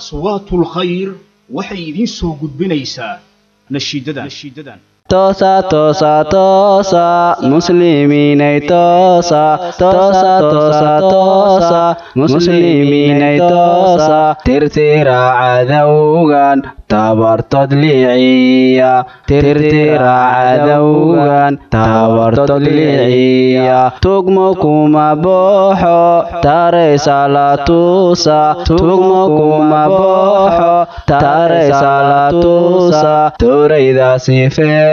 aswaatul khayr waxay idiin soo gudbinaysaa nashiidadan toosa toosa toosa muslimiinay toosa toosa toosa toosa muslimiinay toosa tirtira cadowgan tabartod liiciya tirtira cadowgan tabartod liiciya tugmo kuma booxo taraysa la tugmo kuma booxo taraysa la tuusa tooraydaasi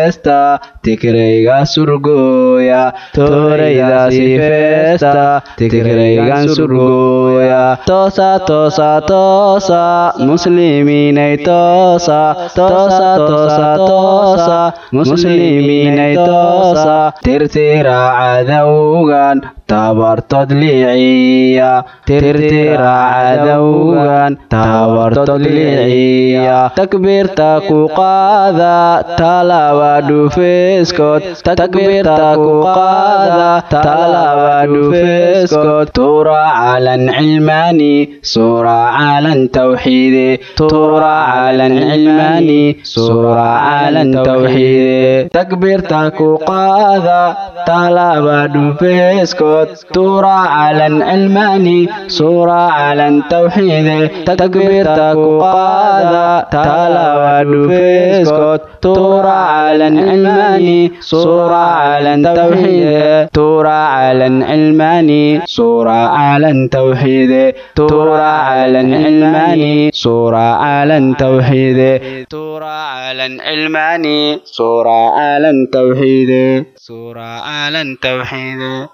feesta tikrayga surgooya tooraydaasi feesta tikraygan surgooya toosa toosa toosa muslimiinay toosa toosa toosa toosa muslimiinay toosa tirtira cadowgan tabartod liiciya tirtira cadowgan tabartod liiciya takbiirta ku qaada talawa dhufeeskood takbiirta ku qaada talawa dhufeeskood tuura calan cilmaani suura calan tawxiide tuura calan cilmaani suura calan tawxiide takbiirta ku qaada talawa dhufeeskood tuura calan cilmaani suura calan tawxiide takbiirta ku qaada talawa dhufeeskood tuura calan cilmaani suura calan tawxiide tuura calan cilmaani suura calan tawxiide tuura calan cilmaani suura calan tawxiide tuura calan cilmaani suura calan tawxiide suura calan tawxiide